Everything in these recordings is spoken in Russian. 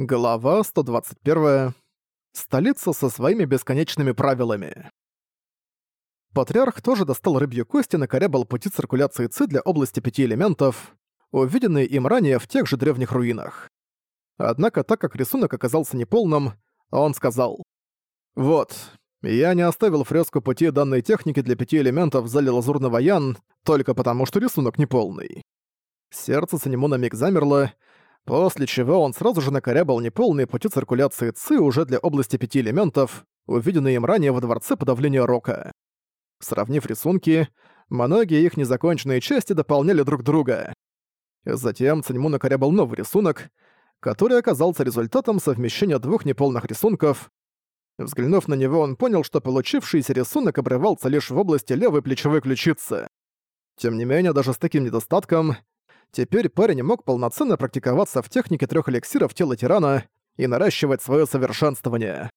Глава 121. Столица со своими бесконечными правилами. Патриарх тоже достал рыбью кость и накорябал пути циркуляции ЦИ для области пяти элементов, увиденные им ранее в тех же древних руинах. Однако, так как рисунок оказался неполным, он сказал «Вот, я не оставил фреску пути данной техники для пяти элементов в зале Лазурного Ян только потому, что рисунок неполный». Сердце Санему на миг замерло, После чего он сразу же накорябал неполные пути циркуляции ЦИ уже для области пяти элементов, увиденные им ранее во дворце подавления рока. Сравнив рисунки, многие их незаконченные части дополняли друг друга. Затем Циньму накорябал новый рисунок, который оказался результатом совмещения двух неполных рисунков. Взглянув на него, он понял, что получившийся рисунок обрывался лишь в области левой плечевой ключицы. Тем не менее, даже с таким недостатком, Теперь парень мог полноценно практиковаться в технике трех эликсиров тела тирана и наращивать свое совершенствование.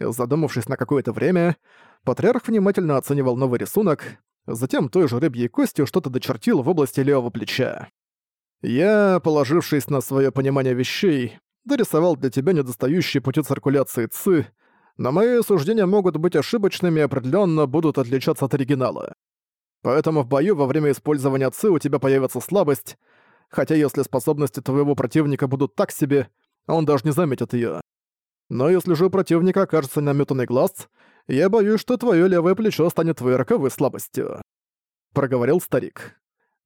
Задумавшись на какое-то время, патриарх внимательно оценивал новый рисунок, затем той же рыбьей костью что-то дочертил в области левого плеча. Я, положившись на свое понимание вещей, дорисовал для тебя недостающие пути циркуляции ЦИ, но мои суждения могут быть ошибочными и определенно будут отличаться от оригинала. Поэтому в бою во время использования ЦИ у тебя появится слабость, хотя если способности твоего противника будут так себе, он даже не заметит её. Но если же у противника окажется намётанный глаз, я боюсь, что твоё левое плечо станет твоей роковой слабостью», — проговорил старик.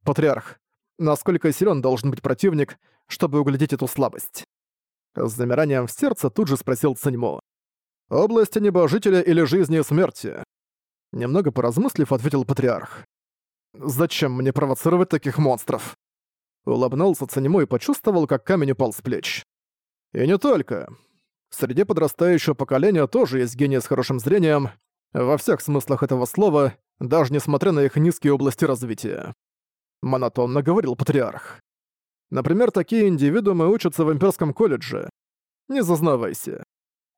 «Патриарх, насколько силён должен быть противник, чтобы углядеть эту слабость?» С замиранием в сердце тут же спросил Циньмо. «Области небожителя или жизни и смерти?» Немного поразмыслив, ответил патриарх. «Зачем мне провоцировать таких монстров?» Улыбнулся Цанему и почувствовал, как камень упал с плеч. «И не только. Среди подрастающего поколения тоже есть гении с хорошим зрением, во всех смыслах этого слова, даже несмотря на их низкие области развития». Монотонно говорил патриарх. Например, такие индивидуумы учатся в имперском колледже. Не зазнавайся.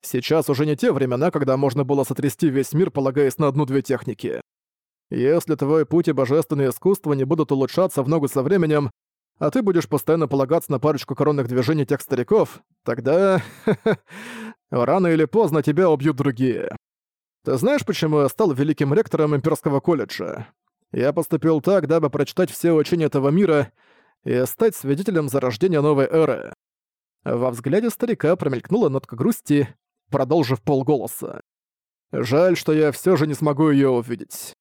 Сейчас уже не те времена, когда можно было сотрясти весь мир, полагаясь на одну-две техники. Если твой путь и божественное искусство не будут улучшаться в ногу со временем, а ты будешь постоянно полагаться на парочку коронных движений тех стариков, тогда... рано или поздно тебя убьют другие. Ты знаешь, почему я стал великим ректором Имперского колледжа? Я поступил так, дабы прочитать все учения этого мира и стать свидетелем зарождения новой эры. Во взгляде старика промелькнула нотка грусти, продолжив полголоса. «Жаль, что я все же не смогу ее увидеть».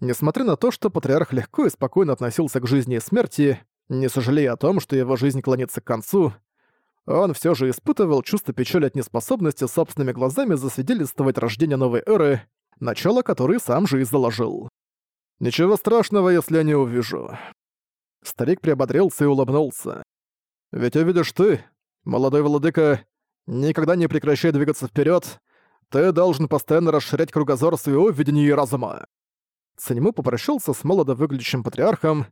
Несмотря на то, что патриарх легко и спокойно относился к жизни и смерти, не сожалея о том, что его жизнь клонится к концу, он все же испытывал чувство печали от неспособности собственными глазами засвидетельствовать рождение новой эры, начало которой сам же и заложил. «Ничего страшного, если я не увижу». Старик приободрился и улыбнулся. «Ведь увидишь ты, молодой владыка, Никогда не прекращай двигаться вперед. Ты должен постоянно расширять кругозор своего видения и разума. Циньму попрощался с молодо выглядящим патриархом.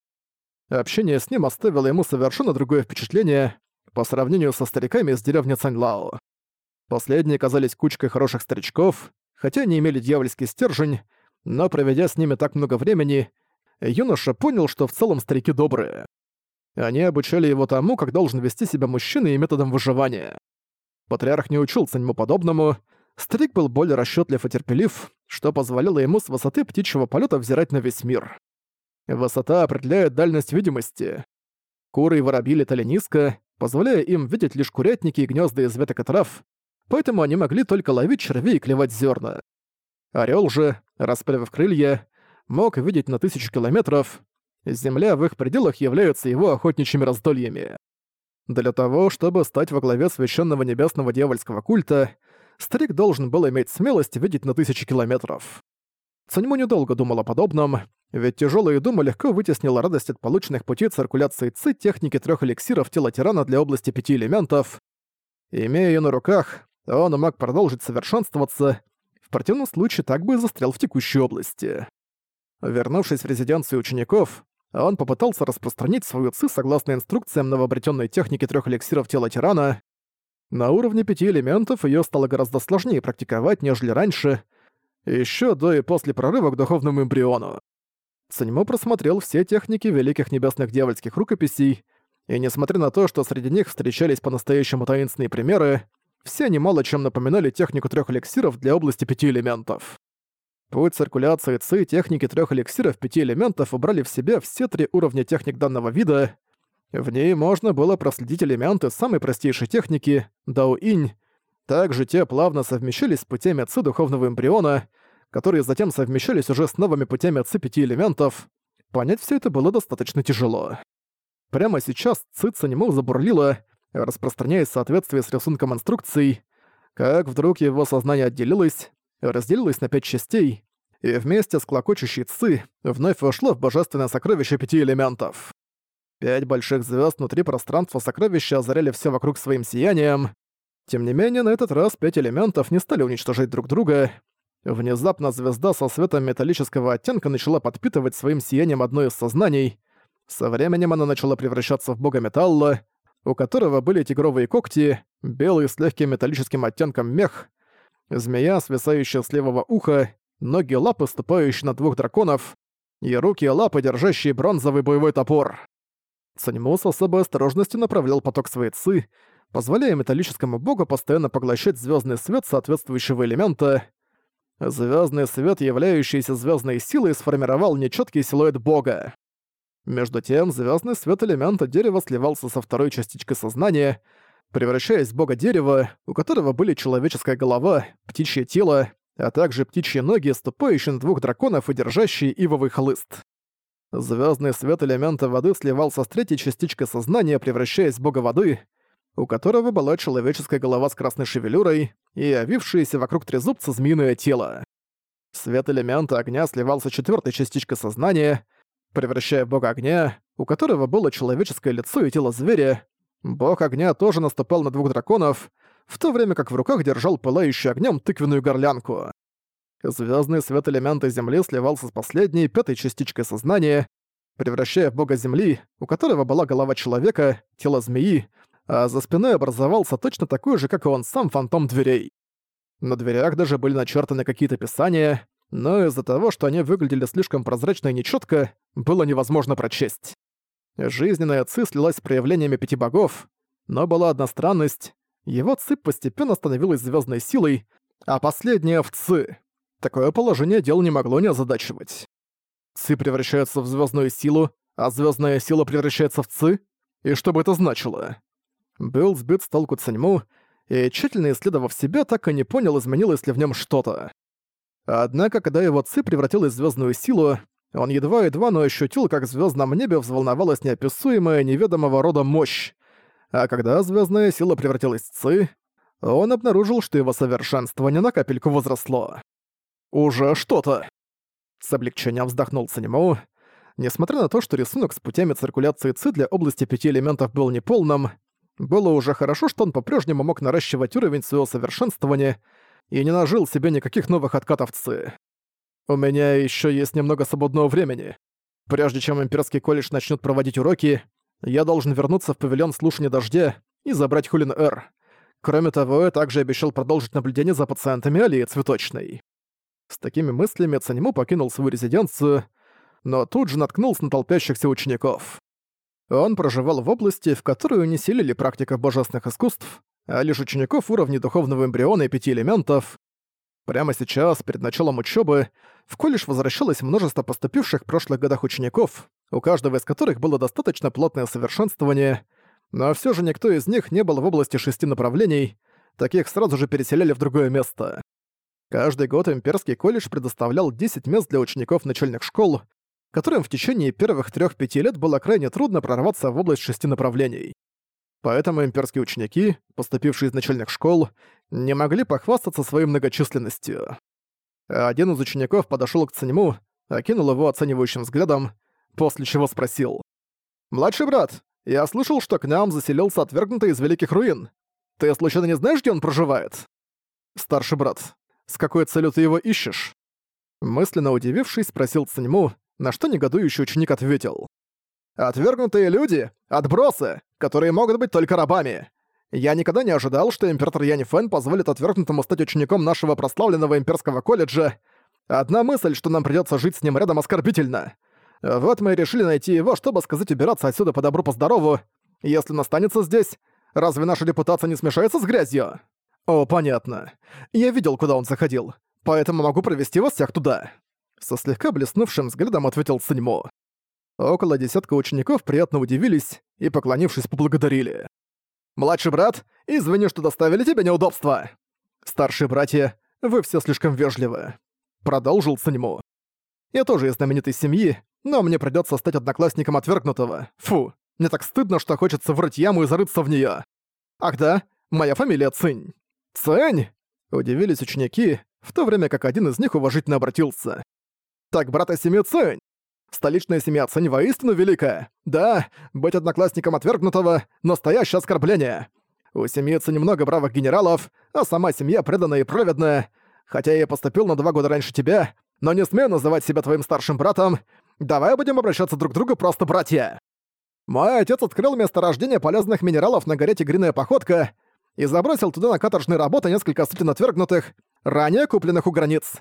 Общение с ним оставило ему совершенно другое впечатление по сравнению со стариками из деревни Цаньлао. Последние казались кучкой хороших старичков, хотя не имели дьявольский стержень, но проведя с ними так много времени, юноша понял, что в целом старики добрые. Они обучали его тому, как должен вести себя мужчина и методом выживания. Патриарх не учился ему подобному, старик был более расчетлив и терпелив, что позволяло ему с высоты птичьего полета взирать на весь мир. Высота определяет дальность видимости. Куры и воробьи летали низко, позволяя им видеть лишь курятники и гнезда из веток и трав, поэтому они могли только ловить червей и клевать зерна. Орел же, расправив крылья, мог видеть на тысячу километров. Земля в их пределах является его охотничьими раздольями. Для того, чтобы стать во главе священного небесного дьявольского культа, старик должен был иметь смелость видеть на тысячи километров. Цаньму недолго думал о подобном, ведь тяжелая дума легко вытеснила радость от полученных путей циркуляции ЦИ техники трех эликсиров тела тирана для области пяти элементов. Имея ее на руках, он мог продолжить совершенствоваться, в противном случае так бы и застрял в текущей области. Вернувшись в резиденцию учеников, он попытался распространить свою ци согласно инструкциям новообретенной техники трех эликсиров тела тирана. На уровне пяти элементов ее стало гораздо сложнее практиковать, нежели раньше, еще до и после прорыва к духовному эмбриону. Саньмо просмотрел все техники великих небесных дьявольских рукописей и несмотря на то, что среди них встречались по-настоящему таинственные примеры, все они мало чем напоминали технику трех эликсиров для области пяти элементов. Путь циркуляции ЦИ техники трех эликсиров пяти элементов убрали в себя все три уровня техник данного вида. В ней можно было проследить элементы самой простейшей техники — Дао-Инь. Также те плавно совмещались с путями ЦИ духовного эмбриона, которые затем совмещались уже с новыми путями ЦИ пяти элементов. Понять все это было достаточно тяжело. Прямо сейчас ЦИ Цанему забурлила, распространяясь в соответствии с рисунком инструкций, как вдруг его сознание отделилось, разделилось на пять частей, и вместе с клокочущей ци вновь вошло в божественное сокровище пяти элементов. Пять больших звезд внутри пространства сокровища озаряли все вокруг своим сиянием. Тем не менее, на этот раз пять элементов не стали уничтожать друг друга. Внезапно звезда со светом металлического оттенка начала подпитывать своим сиянием одно из сознаний. Со временем она начала превращаться в бога металла, у которого были тигровые когти, белый с легким металлическим оттенком мех, змея, свисающая с левого уха, ноги лапы, ступающие на двух драконов, и руки и лапы, держащие бронзовый боевой топор. Саниму с особой осторожностью направлял поток своей ци, позволяя металлическому богу постоянно поглощать звездный свет соответствующего элемента. Звездный свет, являющийся звездной силой, сформировал нечеткий силуэт бога. Между тем, звездный свет элемента дерева сливался со второй частичкой сознания, превращаясь в бога дерева, у которого были человеческая голова, птичье тело, а также птичьи ноги, ступающие на двух драконов и держащие ивовый хлыст. Звездный свет элемента воды сливался с третьей частичкой сознания, превращаясь в бога воды, у которого была человеческая голова с красной шевелюрой и овившееся вокруг трезубца змеиное тело. Свет элемента огня сливался с четвертой частичкой сознания, превращая бога огня, у которого было человеческое лицо и тело зверя. Бог огня тоже наступал на двух драконов, в то время как в руках держал пылающую огнем тыквенную горлянку. Звездный свет элемента Земли сливался с последней, пятой частичкой сознания, превращая в бога Земли, у которого была голова человека, тело змеи, а за спиной образовался точно такой же, как и он сам, фантом дверей. На дверях даже были начертаны какие-то писания, но из-за того, что они выглядели слишком прозрачно и нечётко, было невозможно прочесть. Жизненная ци слилась с проявлениями пяти богов, но была одна странность. Его ци постепенно становилась звездной силой, а последняя в ци. Такое положение дел не могло не озадачивать. Ци превращается в звездную силу, а звездная сила превращается в ци? И что бы это значило? Был сбит с толку Цаньму, и, тщательно исследовав себя, так и не понял, изменилось ли в нем что-то. Однако, когда его ци превратилась в звездную силу, он едва-едва, но ощутил, как в звездном небе взволновалась неописуемая неведомого рода мощь. А когда звездная сила превратилась в ци, он обнаружил, что его совершенствование на капельку возросло. «Уже что-то!» С облегчением вздохнул Санему. Несмотря на то, что рисунок с путями циркуляции ЦИ для области пяти элементов был неполным, было уже хорошо, что он по-прежнему мог наращивать уровень своего совершенствования и не нажил себе никаких новых откатов ЦИ. У меня еще есть немного свободного времени. Прежде чем Имперский колледж начнет проводить уроки, я должен вернуться в павильон слушания дождя и забрать Хулин Р. Кроме того, я также обещал продолжить наблюдение за пациентами Алии Цветочной. С такими мыслями Цанему покинул свою резиденцию, но тут же наткнулся на толпящихся учеников. Он проживал в области, в которую не селили практика божественных искусств, а лишь учеников уровня духовного эмбриона и пяти элементов. Прямо сейчас, перед началом учебы, в колледж возвращалось множество поступивших в прошлых годах учеников, у каждого из которых было достаточно плотное совершенствование, но все же никто из них не был в области шести направлений, таких сразу же переселяли в другое место. Каждый год имперский колледж предоставлял 10 мест для учеников начальных школ, которым в течение первых 3-5 лет было крайне трудно прорваться в область шести направлений. Поэтому имперские ученики, поступившие из начальных школ, не могли похвастаться своей многочисленностью. Один из учеников подошёл к Цанему, окинул его оценивающим взглядом, после чего спросил. «Младший брат, я слышал, что к нам заселился отвергнутый из Великих Руин. Ты случайно не знаешь, где он проживает?» «Старший брат, с какой целью ты его ищешь?» Мысленно удивившись, спросил Цанему, на что негодующий ученик ответил. «Отвергнутые люди — отбросы, которые могут быть только рабами. Я никогда не ожидал, что император Яни Фэн позволит отвергнутому стать учеником нашего прославленного имперского колледжа. Одна мысль, что нам придётся жить с ним рядом, оскорбительна. Вот мы и решили найти его, чтобы сказать убираться отсюда по добру по здорову. Если он останется здесь, разве наша репутация не смешается с грязью? О, понятно. Я видел, куда он заходил, поэтому могу провести вас всех туда. Со слегка блеснувшим взглядом ответил Саньмо. Около десятка учеников приятно удивились и, поклонившись, поблагодарили. «Младший брат, извини, что доставили тебе неудобства!» «Старшие братья, вы все слишком вежливы», — продолжил Саньмо. «Я тоже из знаменитой семьи, но мне придется стать одноклассником отвергнутого. Фу, мне так стыдно, что хочется врыть яму и зарыться в нее. Ах да, моя фамилия Цинь». «Цинь?» — удивились ученики, в то время как один из них уважительно обратился. «Так брата семьи Цинь!» Столичная семья Цинь воистину великая. Да, быть одноклассником отвергнутого — настоящее оскорбление. У семьи Цинь много бравых генералов, а сама семья преданная и праведная. Хотя я поступил на два года раньше тебя, но не смею называть себя твоим старшим братом. Давай будем обращаться друг к другу просто братья. Мой отец открыл месторождение полезных минералов на горе Тигриная Походка и забросил туда на каторжные работы несколько сотен отвергнутых, ранее купленных у границ.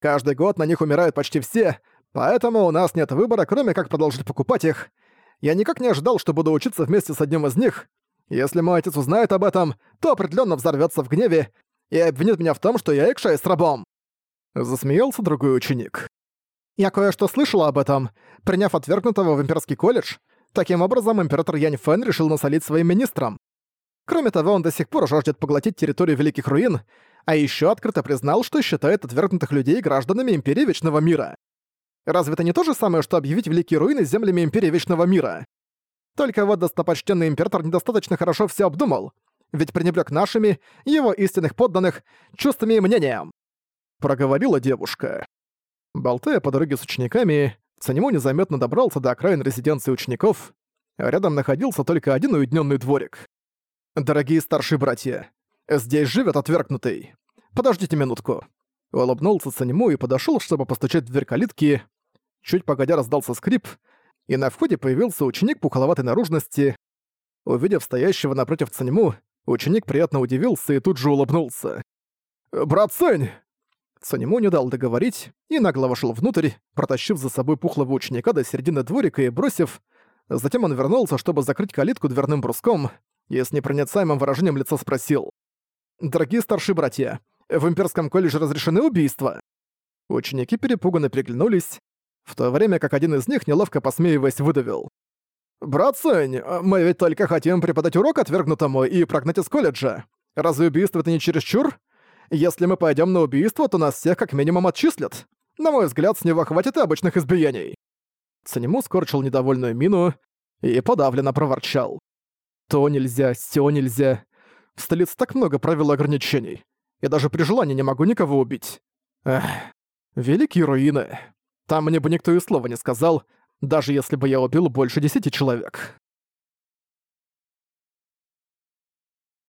Каждый год на них умирают почти все, Поэтому у нас нет выбора, кроме как продолжить покупать их. Я никак не ожидал, что буду учиться вместе с одним из них. Если мой отец узнает об этом, то определенно взорвется в гневе и обвинит меня в том, что я икшаюсь с рабом. Засмеялся другой ученик. Я кое-что слышала об этом. Приняв отвергнутого в имперский колледж, таким образом император Янь Фэн решил насолить своим министрам. Кроме того, он до сих пор жаждет поглотить территорию Великих Руин, а еще открыто признал, что считает отвергнутых людей гражданами Империи Вечного Мира. Разве это не то же самое, что объявить Великие Руины землями Империи Вечного Мира? Только вот достопочтенный император недостаточно хорошо все обдумал, ведь пренебрег нашими, его истинных подданных, чувствами и мнением. Проговорила девушка. Болтая по дороге с учениками, Цанему незаметно добрался до окраин резиденции учеников, рядом находился только один уединенный дворик. «Дорогие старшие братья, здесь живет отвергнутый. Подождите минутку». Улыбнулся Цанему и подошел, чтобы постучать в дверь калитки, Чуть погодя раздался скрип, и на входе появился ученик пухоловатой наружности. Увидев стоящего напротив Цаньму, ученик приятно удивился и тут же улыбнулся. «Брат Цэнь!» Цаньму не дал договорить и нагло вошел внутрь, протащив за собой пухлого ученика до середины дворика и бросив. Затем он вернулся, чтобы закрыть калитку дверным бруском, и с непроницаемым выражением лица спросил. «Дорогие старшие братья, в имперском колледже разрешены убийства?» Ученики перепуганно приглянулись, в то время как один из них, неловко посмеиваясь, выдавил. «Брат Сэнь, мы ведь только хотим преподать урок отвергнутому и прогнать из колледжа. Разве убийство это не чересчур? Если мы пойдем на убийство, то нас всех как минимум отчислят. На мой взгляд, с него хватит и обычных избиений». Цанему скорчил недовольную мину и подавленно проворчал. «То нельзя, сё нельзя. В столице так много правил ограничений. Я даже при желании не могу никого убить. Эх, великие руины». Там мне бы никто и слова не сказал, даже если бы я убил больше десяти человек.